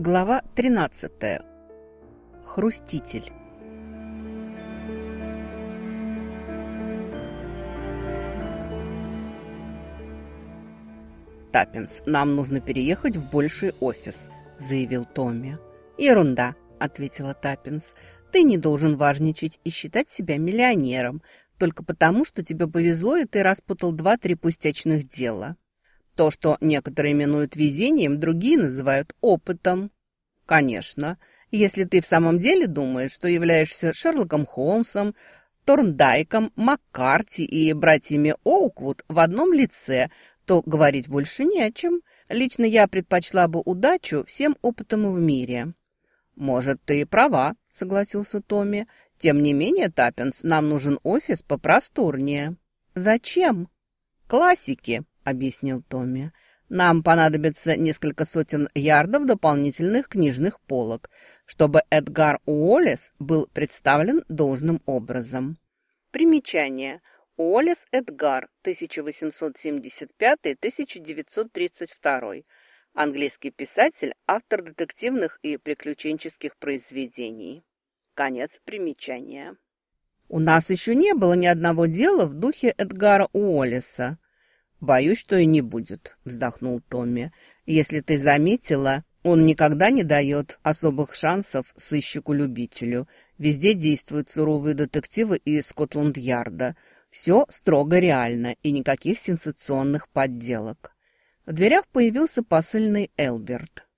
Глава 13. Хруститель. «Таппинс, нам нужно переехать в больший офис», – заявил Томми. «Ерунда», – ответила Таппинс. «Ты не должен важничать и считать себя миллионером, только потому, что тебе повезло, и ты распутал два-три пустячных дела». То, что некоторые именуют везением, другие называют опытом. Конечно, если ты в самом деле думаешь, что являешься Шерлоком Холмсом, Торндайком, Маккарти и братьями Оуквуд в одном лице, то говорить больше не о чем. Лично я предпочла бы удачу всем опытам в мире. «Может, ты и права», — согласился Томми. «Тем не менее, Таппинс, нам нужен офис попросторнее». «Зачем?» «Классики», объяснил Томми. «Нам понадобится несколько сотен ярдов дополнительных книжных полок, чтобы Эдгар Уоллес был представлен должным образом». Примечание. Уоллес Эдгар, 1875-1932. Английский писатель, автор детективных и приключенческих произведений. Конец примечания. «У нас еще не было ни одного дела в духе Эдгара Уоллеса», «Боюсь, что и не будет», — вздохнул Томми. «Если ты заметила, он никогда не дает особых шансов сыщику-любителю. Везде действуют суровые детективы из Скотланд-Ярда. Все строго реально и никаких сенсационных подделок». В дверях появился посыльный Элберт.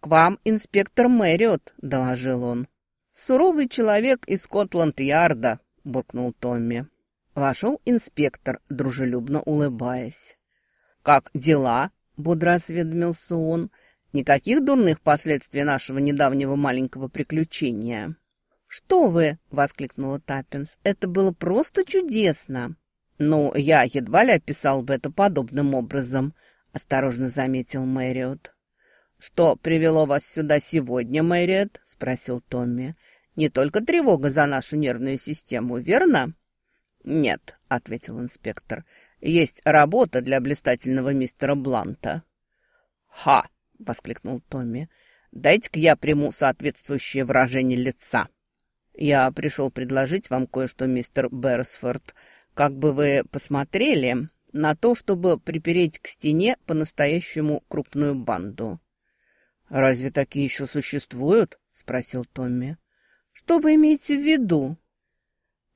«К вам инспектор Мэриот», — доложил он. «Суровый человек из Скотланд-Ярда», — буркнул Томми. Вошел инспектор, дружелюбно улыбаясь. «Как дела?» — бодро осведомился он. «Никаких дурных последствий нашего недавнего маленького приключения». «Что вы!» — воскликнула Таппинс. «Это было просто чудесно!» «Ну, я едва ли описал бы это подобным образом», — осторожно заметил Мэриот. «Что привело вас сюда сегодня, Мэриот?» — спросил Томми. «Не только тревога за нашу нервную систему, верно?» «Нет», — ответил инспектор, — «есть работа для блистательного мистера Бланта». «Ха!» — воскликнул Томми. «Дайте-ка я приму соответствующее выражение лица». «Я пришел предложить вам кое-что, мистер Берсфорд. Как бы вы посмотрели на то, чтобы припереть к стене по-настоящему крупную банду?» «Разве такие еще существуют?» — спросил Томми. «Что вы имеете в виду?»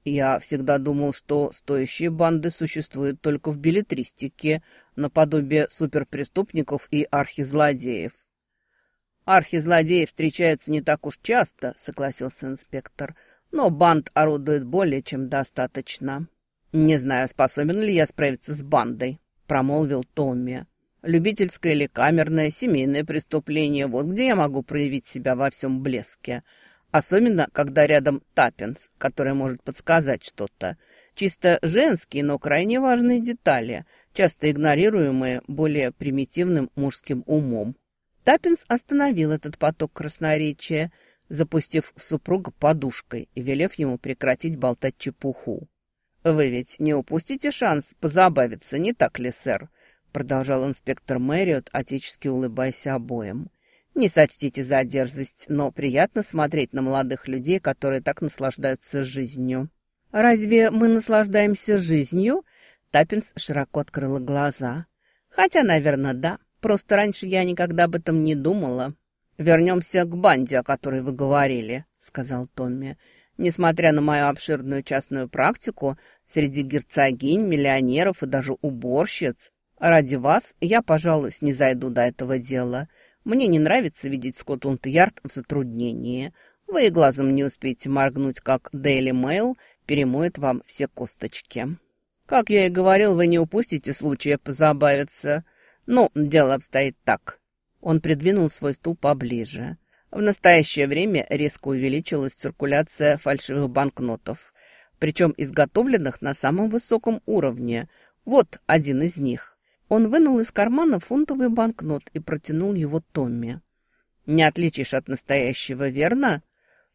Я всегда думал, что стоящие банды существуют только в билетристике, наподобие суперпреступников и архизлодеев. «Архизлодеи встречаются не так уж часто», — согласился инспектор, «но банд орудует более чем достаточно». «Не знаю, способен ли я справиться с бандой», — промолвил Томми. «Любительское или камерное, семейное преступление — вот где я могу проявить себя во всем блеске». Особенно, когда рядом Таппинс, который может подсказать что-то. Чисто женские, но крайне важные детали, часто игнорируемые более примитивным мужским умом. Таппинс остановил этот поток красноречия, запустив в супруга подушкой и велев ему прекратить болтать чепуху. «Вы ведь не упустите шанс позабавиться, не так ли, сэр?» продолжал инспектор Мэриот, отечески улыбаясь обоим. Не сочтите за дерзость, но приятно смотреть на молодых людей, которые так наслаждаются жизнью. Разве мы наслаждаемся жизнью? Таппинс широко открыла глаза. Хотя, наверное, да. Просто раньше я никогда об этом не думала. Вернемся к банде, о которой вы говорили, сказал Томми. Несмотря на мою обширную частную практику, среди герцогинь, миллионеров и даже уборщиц, ради вас я, пожалуй, не зайду до этого дела. Мне не нравится видеть Скотланд-Ярд в затруднении. Вы и глазом не успеете моргнуть, как Daily Mail перемоет вам все косточки. Как я и говорил, вы не упустите случая позабавиться. Ну, дело обстоит так. Он придвинул свой стул поближе. В настоящее время резко увеличилась циркуляция фальшивых банкнотов, причем изготовленных на самом высоком уровне. Вот один из них. Он вынул из кармана фунтовый банкнот и протянул его Томми. «Не отличишь от настоящего, верно?»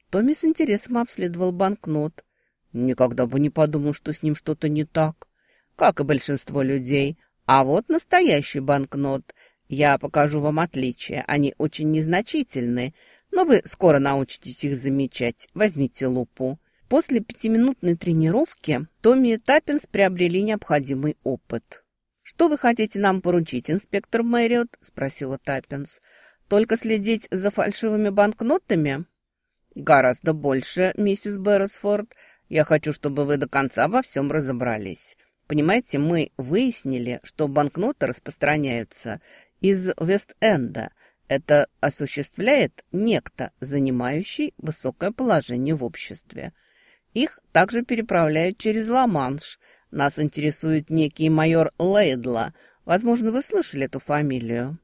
Томми с интересом обследовал банкнот. Никогда бы не подумал, что с ним что-то не так. Как и большинство людей. А вот настоящий банкнот. Я покажу вам отличия. Они очень незначительны, но вы скоро научитесь их замечать. Возьмите лупу. После пятиминутной тренировки Томми и Таппенс приобрели необходимый опыт. «Что вы хотите нам поручить, инспектор Мэриот?» – спросила Таппенс. «Только следить за фальшивыми банкнотами?» «Гораздо больше, миссис Берресфорд. Я хочу, чтобы вы до конца во всем разобрались. Понимаете, мы выяснили, что банкноты распространяются из Вест-Энда. Это осуществляет некто, занимающий высокое положение в обществе. Их также переправляют через Ла-Манш. Нас интересует некий майор Лейдла. Возможно, вы слышали эту фамилию?»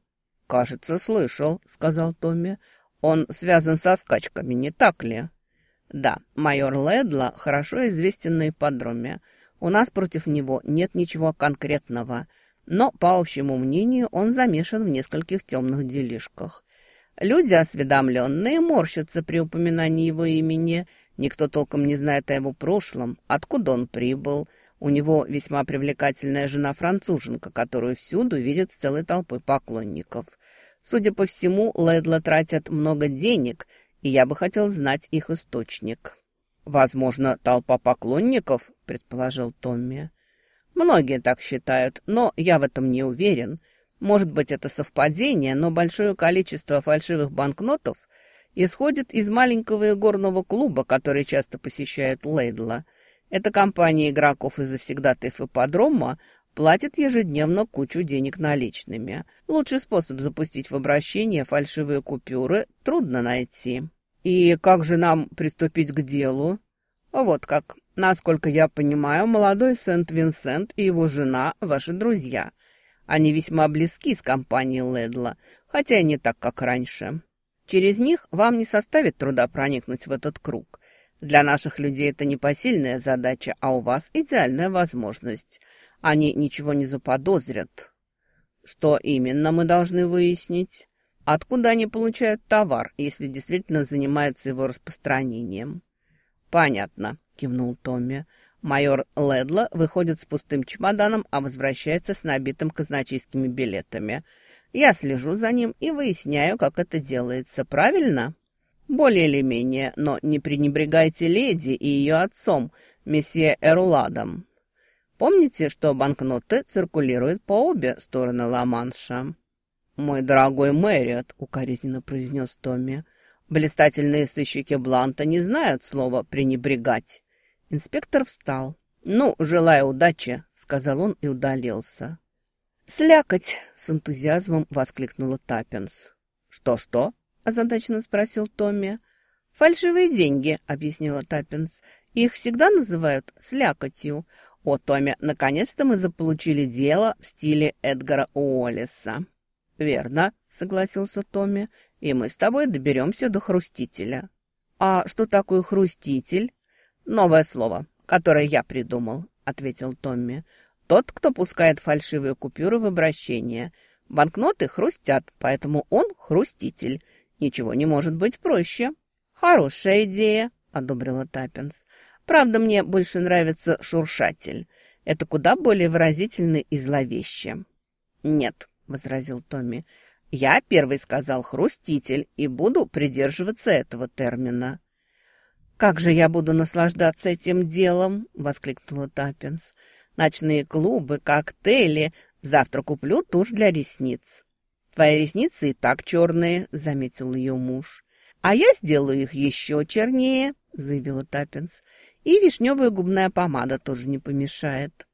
«Кажется, слышал», — сказал Томми. «Он связан со скачками, не так ли?» «Да, майор Ледла хорошо известен на ипподроме. У нас против него нет ничего конкретного, но, по общему мнению, он замешан в нескольких темных делишках. Люди, осведомленные, морщатся при упоминании его имени. Никто толком не знает о его прошлом, откуда он прибыл. У него весьма привлекательная жена-француженка, которую всюду видят с целой толпой поклонников. Судя по всему, Ледла тратят много денег, и я бы хотел знать их источник. «Возможно, толпа поклонников», — предположил Томми. «Многие так считают, но я в этом не уверен. Может быть, это совпадение, но большое количество фальшивых банкнотов исходит из маленького игорного клуба, который часто посещает Лейдла. Эта компания игроков из завсегдатаев ипподрома платит ежедневно кучу денег наличными. Лучший способ запустить в обращение фальшивые купюры трудно найти». «И как же нам приступить к делу?» «Вот как. Насколько я понимаю, молодой Сент-Винсент и его жена – ваши друзья. Они весьма близки с компанией Ледла, хотя и не так, как раньше. Через них вам не составит труда проникнуть в этот круг. Для наших людей это непосильная задача, а у вас идеальная возможность. Они ничего не заподозрят. Что именно мы должны выяснить?» Откуда они получают товар, если действительно занимаются его распространением? Понятно, кивнул Томми. Майор Ледла выходит с пустым чемоданом, а возвращается с набитым казначейскими билетами. Я слежу за ним и выясняю, как это делается. Правильно? Более или менее, но не пренебрегайте леди и ее отцом, месье Эруладом. Помните, что банкноты циркулируют по обе стороны Ла-Манша? «Мой дорогой Мэрриот», — укоризненно произнес Томми, — «блистательные сыщики Бланта не знают слова «пренебрегать». Инспектор встал. «Ну, желаю удачи», — сказал он и удалился. «Слякоть!» — с энтузиазмом воскликнула Таппенс. «Что-что?» — озадаченно спросил Томми. «Фальшивые деньги», — объяснила Таппенс. «Их всегда называют слякотью. О, Томми, наконец-то мы заполучили дело в стиле Эдгара Уоллеса». «Верно», — согласился Томми, — «и мы с тобой доберемся до хрустителя». «А что такое хруститель?» «Новое слово, которое я придумал», — ответил Томми. «Тот, кто пускает фальшивые купюры в обращение. Банкноты хрустят, поэтому он хруститель. Ничего не может быть проще». «Хорошая идея», — одобрила Таппинс. «Правда, мне больше нравится шуршатель. Это куда более выразительно и зловеще». «Нет», — возразил Томми. «Я первый сказал «хруститель» и буду придерживаться этого термина». «Как же я буду наслаждаться этим делом!» — воскликнула Таппенс. «Ночные клубы, коктейли. Завтра куплю тушь для ресниц». «Твои ресницы и так черные», — заметил ее муж. «А я сделаю их еще чернее», — заявила Таппенс. «И вишневая губная помада тоже не помешает».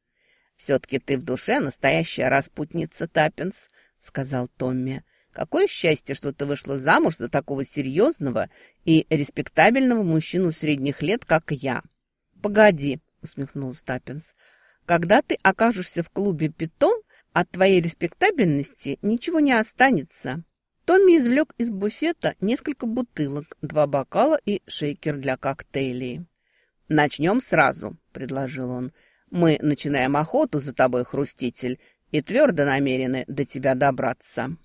«Все-таки ты в душе настоящая распутница, Таппенс», — сказал Томми. «Какое счастье, что ты вышла замуж за такого серьезного и респектабельного мужчину средних лет, как я». «Погоди», — усмехнулась Таппенс. «Когда ты окажешься в клубе «Питон», от твоей респектабельности ничего не останется». Томми извлек из буфета несколько бутылок, два бокала и шейкер для коктейлей. «Начнем сразу», — предложил он. Мы начинаем охоту за тобой, хруститель, и твердо намерены до тебя добраться».